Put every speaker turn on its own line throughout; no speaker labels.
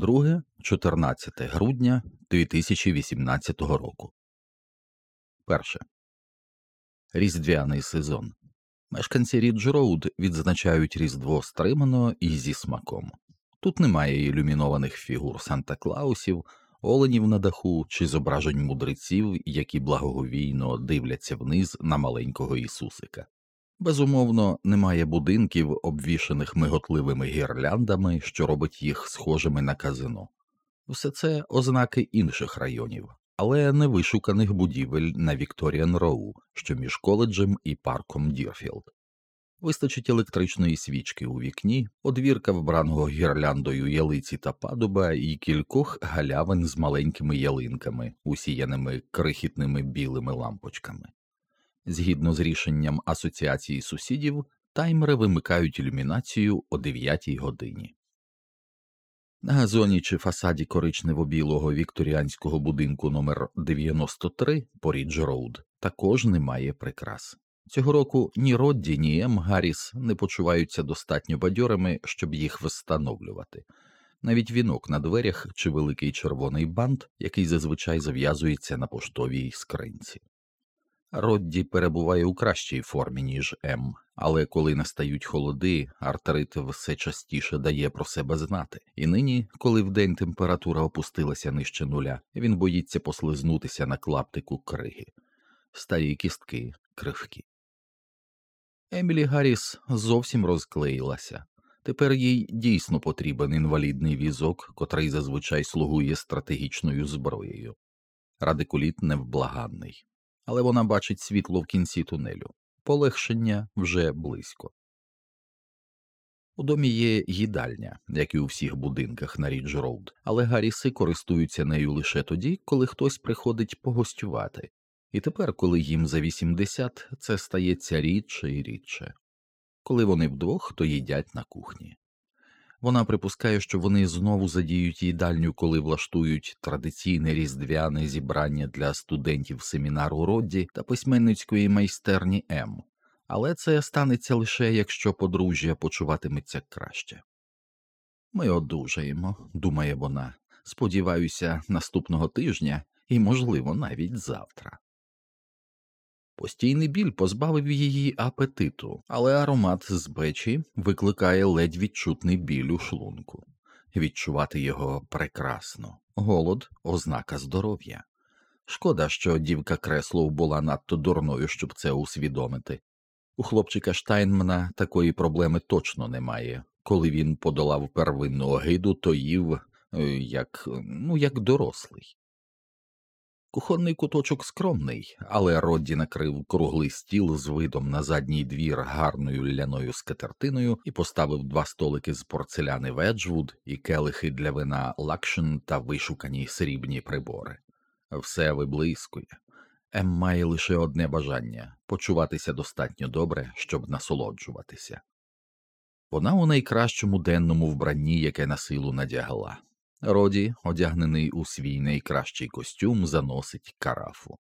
Друге, 14 грудня 2018 року. Перше. Різдвяний сезон. Мешканці Рідж Роуд відзначають Різдво стримано і зі смаком. Тут немає ілюмінованих фігур Санта Клаусів, оленів на даху чи зображень мудреців, які благоговійно дивляться вниз на маленького Ісусика. Безумовно, немає будинків, обвішаних миготливими гірляндами, що робить їх схожими на казино. Все це ознаки інших районів, але не вишуканих будівель на Вікторіан Роу, що між коледжем і парком Дірфілд. Вистачить електричної свічки у вікні, одвірка вбраного гірляндою ялиці та падуба і кількох галявин з маленькими ялинками, усіяними крихітними білими лампочками. Згідно з рішенням Асоціації сусідів, таймери вимикають ілюмінацію о 9 годині. На газоні чи фасаді коричнево-білого вікторіанського будинку номер 93 по Рідж Роуд також немає прикрас. Цього року ні Родді, ні Ем Гарріс не почуваються достатньо бадьорими, щоб їх встановлювати. Навіть вінок на дверях чи великий червоний бант, який зазвичай зав'язується на поштовій скринці. Родді перебуває у кращій формі, ніж Ем, але коли настають холоди, артерит все частіше дає про себе знати, і нині, коли вдень температура опустилася нижче нуля, він боїться послизнутися на клаптику криги, старі кістки кривкі. Емілі Гарріс зовсім розклеїлася. Тепер їй дійсно потрібен інвалідний візок, котрий зазвичай слугує стратегічною зброєю. Радикуліт невблаганний але вона бачить світло в кінці тунелю, полегшення вже близько. У домі є їдальня, як і у всіх будинках на Рідж Роуд, але Гарріси користуються нею лише тоді, коли хтось приходить погостювати, і тепер, коли їм за 80, це стається рідше і рідше. Коли вони вдвох, то їдять на кухні. Вона припускає, що вони знову задіють їдальню, коли влаштують традиційне різдвяне зібрання для студентів семінару Родді та письменницької майстерні М, але це станеться лише якщо подружжя почуватиметься краще. Ми одужаємо, думає вона. Сподіваюся, наступного тижня і, можливо, навіть завтра. Постійний біль позбавив її апетиту, але аромат з печі викликає ледь відчутний біль у шлунку. Відчувати його прекрасно, голод ознака здоров'я. Шкода, що дівка Креслоу була надто дурною, щоб це усвідомити. У хлопчика Штайнмана такої проблеми точно немає. Коли він подолав первинну огиду, то їв е, як, ну, як дорослий. Кухонний куточок скромний, але Родді накрив круглий стіл з видом на задній двір гарною лляною скатертиною і поставив два столики з порцеляни Веджвуд і келихи для вина лакшен та вишукані срібні прибори. Все виблискує. Ем має лише одне бажання почуватися достатньо добре, щоб насолоджуватися. Вона у найкращому денному вбранні, яке насилу надягла. Роді, одягнений у свій найкращий костюм, заносить карафу.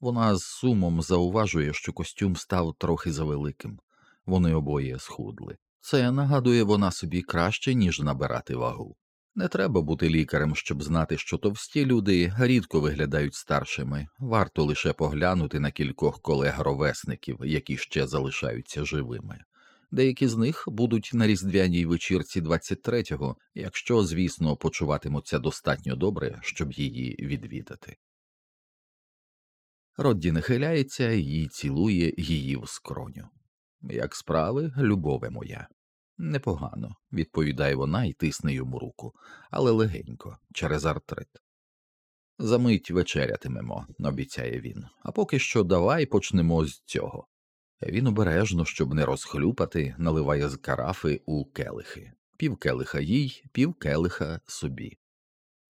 Вона з сумом зауважує, що костюм став трохи завеликим, вони обоє схудли. Це нагадує вона собі краще, ніж набирати вагу. Не треба бути лікарем, щоб знати, що товсті люди рідко виглядають старшими, варто лише поглянути на кількох колег ровесників, які ще залишаються живими. Деякі з них будуть на різдвяній вечірці 23-го, якщо, звісно, почуватимуться достатньо добре, щоб її відвідати. Родді нахиляється і цілує її в скроню. Як справи, любове моя. Непогано, відповідає вона і тисне йому руку, але легенько, через артрит. Замить вечерятимемо, обіцяє він, а поки що давай почнемо з цього. Він обережно, щоб не розхлюпати, наливає з карафи у келихи, пів келиха їй, пів келиха собі.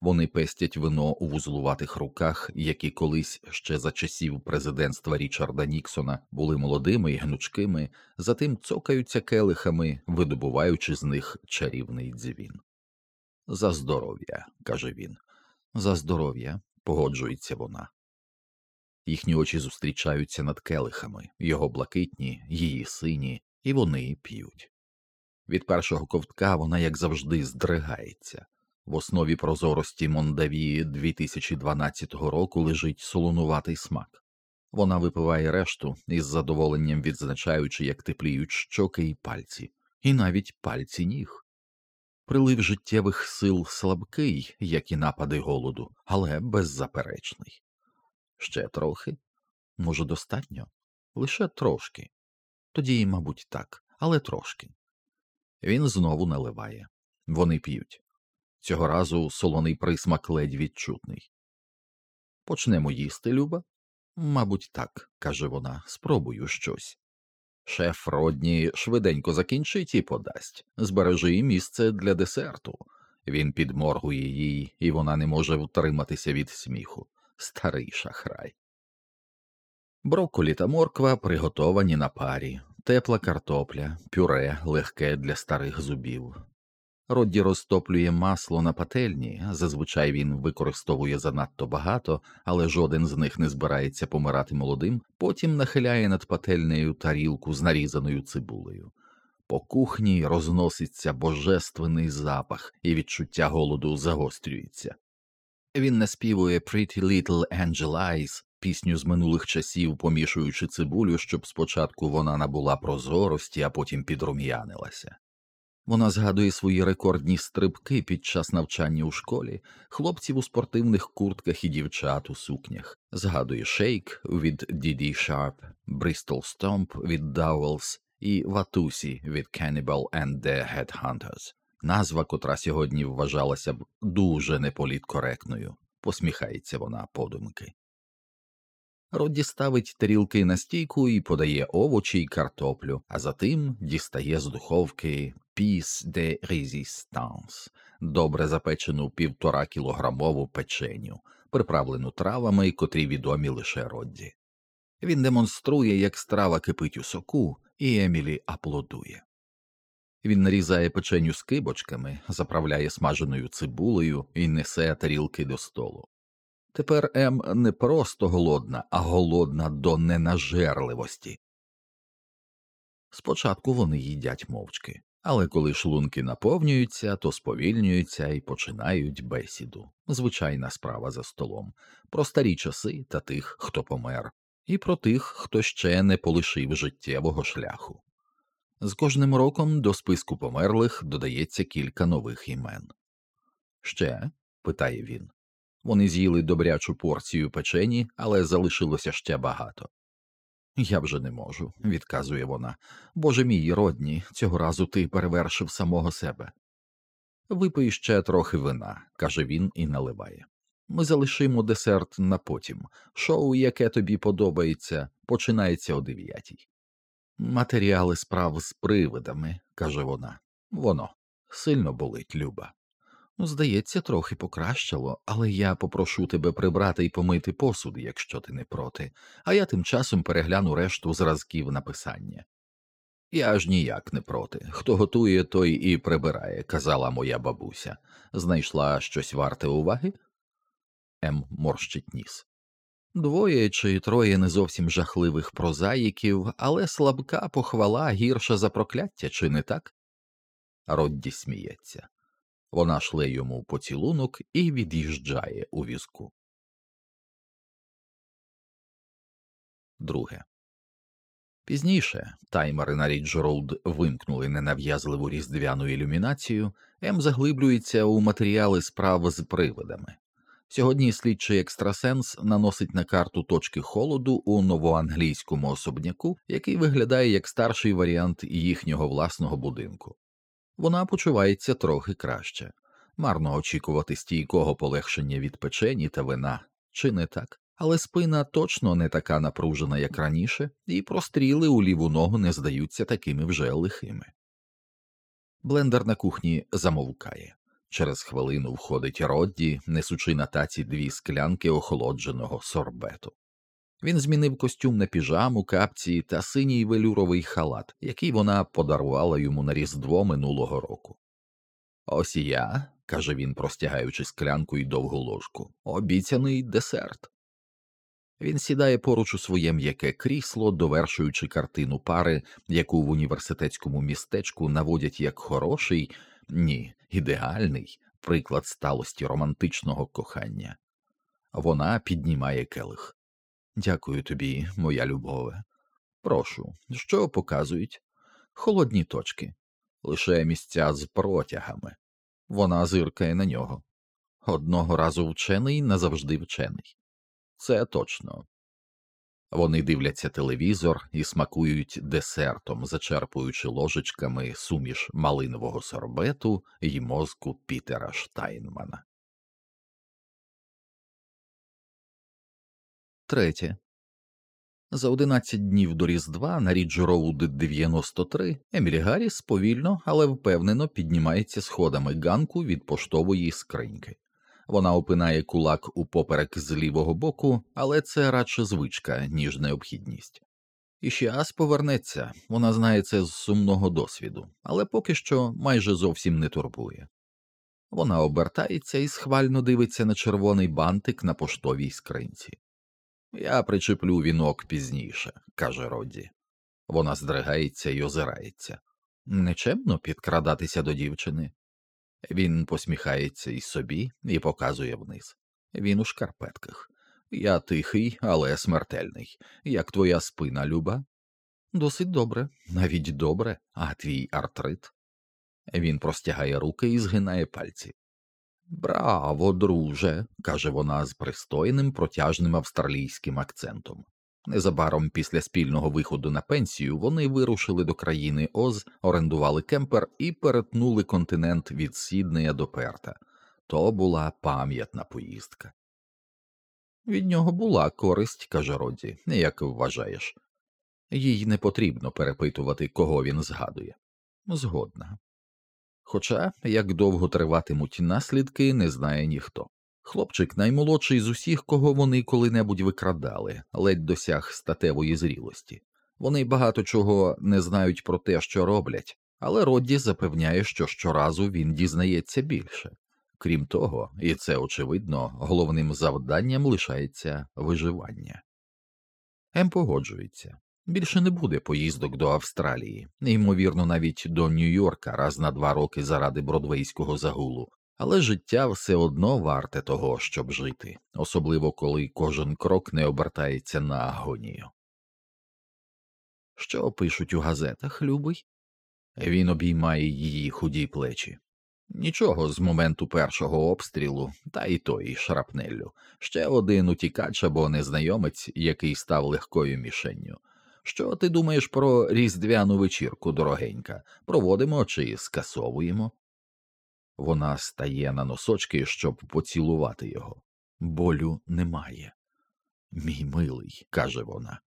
Вони пестять вино у вузлуватих руках, які колись ще за часів президентства Річарда Ніксона були молодими і гнучкими, затим цокаються келихами, видобуваючи з них чарівний дзвін. За здоров'я, каже він, за здоров'я, погоджується вона. Їхні очі зустрічаються над келихами, його блакитні, її сині, і вони п'ють. Від першого ковтка вона, як завжди, здригається. В основі прозорості Мондавії 2012 року лежить солонуватий смак. Вона випиває решту із задоволенням відзначаючи, як тепліють щоки і пальці, і навіть пальці ніг. Прилив життєвих сил слабкий, як і напади голоду, але беззаперечний. Ще трохи? Може, достатньо? Лише трошки. Тоді, мабуть, так, але трошки. Він знову наливає. Вони п'ють. Цього разу солоний присмак ледь відчутний. Почнемо їсти, Люба? Мабуть, так, каже вона, спробую щось. Шеф Родні швиденько закінчить і подасть збережи місце для десерту. Він підморгує їй, і вона не може втриматися від сміху. Старий шахрай. Брокколі та морква приготовані на парі, тепла картопля, пюре легке для старих зубів. Родді розтоплює масло на пательні, зазвичай він використовує занадто багато, але жоден з них не збирається помирати молодим, потім нахиляє над пательнею тарілку з нарізаною цибулею. По кухні розноситься божественний запах, і відчуття голоду загострюється. Він наспівує Pretty Little Angel Eyes, пісню з минулих часів, помішуючи цибулю, щоб спочатку вона набула прозорості, а потім підрум'янилася. Вона згадує свої рекордні стрибки під час навчання у школі, хлопців у спортивних куртках і дівчат у сукнях, згадує Шейк від Діді Шарп, Брістол Стомп від Dovells і Ватусі від Cannibal and the Headhunters. Назва, котра сьогодні вважалася б дуже неполіткоректною, посміхається вона подумки. Родді ставить тарілки на стійку і подає овочі й картоплю, а затим дістає з духовки піс де резістанс, добре запечену півтора кілограмову печеню, приправлену травами, котрі відомі лише Родді. Він демонструє, як страва кипить у соку, і Емілі аплодує. Він нарізає печеню скибочками, заправляє смаженою цибулею і несе тарілки до столу. Тепер Ем не просто голодна, а голодна до ненажерливості. Спочатку вони їдять мовчки, але коли шлунки наповнюються, то сповільнюються і починають бесіду. Звичайна справа за столом, про старі часи та тих, хто помер, і про тих, хто ще не полишив життєвого шляху. З кожним роком до списку померлих додається кілька нових імен. Ще? питає він. Вони з'їли добрячу порцію печені, але залишилося ще багато. Я вже не можу, відказує вона. Боже мій родні, цього разу ти перевершив самого себе. Випий ще трохи вина, каже він і наливає. Ми залишимо десерт на потім. Шоу, яке тобі подобається, починається о дев'ятій. Матеріали справ з привидами, каже вона. Воно сильно болить, Люба. Здається, трохи покращало, але я попрошу тебе прибрати і помити посуд, якщо ти не проти, а я тим часом перегляну решту зразків написання. Я ж ніяк не проти. Хто готує, той і прибирає, казала моя бабуся. Знайшла щось варте уваги? М. морщить ніс. Двоє чи троє не зовсім жахливих прозаїків, але слабка похвала гірша за прокляття, чи не так? Родді сміється. Вона шле йому поцілунок і від'їжджає у візку. Друге. Пізніше таймери на Рідж Роуд вимкнули ненав'язливу різдвяну ілюмінацію, Ем заглиблюється у матеріали справ з привидами. Сьогодні слідчий екстрасенс наносить на карту точки холоду у новоанглійському особняку, який виглядає як старший варіант їхнього власного будинку. Вона почувається трохи краще. Марно очікувати стійкого полегшення від печені та вина, чи не так? Але спина точно не така напружена, як раніше, і простріли у ліву ногу не здаються такими вже лихими. Блендер на кухні замовкає. Через хвилину входить Родді, несучи на таці дві склянки охолодженого сорбету. Він змінив костюм на піжаму, капці та синій велюровий халат, який вона подарувала йому на різдво минулого року. Ось і я, каже він, простягаючи склянку й довгу ложку, обіцяний десерт. Він сідає поруч у своє м'яке крісло, довершуючи картину пари, яку в університетському містечку наводять як хороший, ні, ідеальний приклад сталості романтичного кохання. Вона піднімає келих. Дякую тобі, моя любове. Прошу, що показують? Холодні точки, лише місця з протягами. Вона зиркає на нього. Одного разу вчений, назавжди вчений. Це точно. Вони дивляться телевізор і смакують десертом, зачерпуючи ложечками суміш малинового сорбету і мозку Пітера Штайнмана. Третє. За 11 днів до Різдва на Рідж Роуд 93 Емілі Гарріс повільно, але впевнено піднімається сходами ганку від поштової скриньки. Вона впирає кулак у поперек з лівого боку, але це радше звичка, ніж необхідність. Ішіас повернеться, вона знає це з сумного досвіду, але поки що майже зовсім не турбує. Вона обертається і схвально дивиться на червоний бантик на поштовій скринці. Я причеплю вінок пізніше, каже Родді. Вона здригається й озирається. Нечемно підкрадатися до дівчини. Він посміхається і собі і показує вниз. Він у шкарпетках. Я тихий, але смертельний. Як твоя спина, Люба? Досить добре, навіть добре, а твій артрит. Він простягає руки і згинає пальці. Браво, друже, каже вона з пристойним протяжним австралійським акцентом. Незабаром після спільного виходу на пенсію вони вирушили до країни Оз, орендували кемпер і перетнули континент від Сіднея до Перта. То була пам'ятна поїздка. Від нього була користь, каже Родді, як вважаєш. Їй не потрібно перепитувати, кого він згадує. Згодна. Хоча як довго триватимуть наслідки, не знає ніхто. Хлопчик наймолодший з усіх, кого вони коли-небудь викрадали, ледь досяг статевої зрілості. Вони багато чого не знають про те, що роблять, але Родді запевняє, що щоразу він дізнається більше. Крім того, і це очевидно, головним завданням лишається виживання. Ем погоджується. Більше не буде поїздок до Австралії, ймовірно, навіть до Нью-Йорка раз на два роки заради бродвейського загулу, але життя все одно варте того, щоб жити, особливо коли кожен крок не обертається на агонію. Що пишуть у газетах, любий? Він обіймає її худі плечі. Нічого з моменту першого обстрілу, та й той шрапнеллю, ще один утікач або незнайомець, який став легкою мішенню. Що ти думаєш про різдвяну вечірку, дорогенька? Проводимо чи скасовуємо? Вона стає на носочки, щоб поцілувати його. Болю немає. Мій милий, каже вона,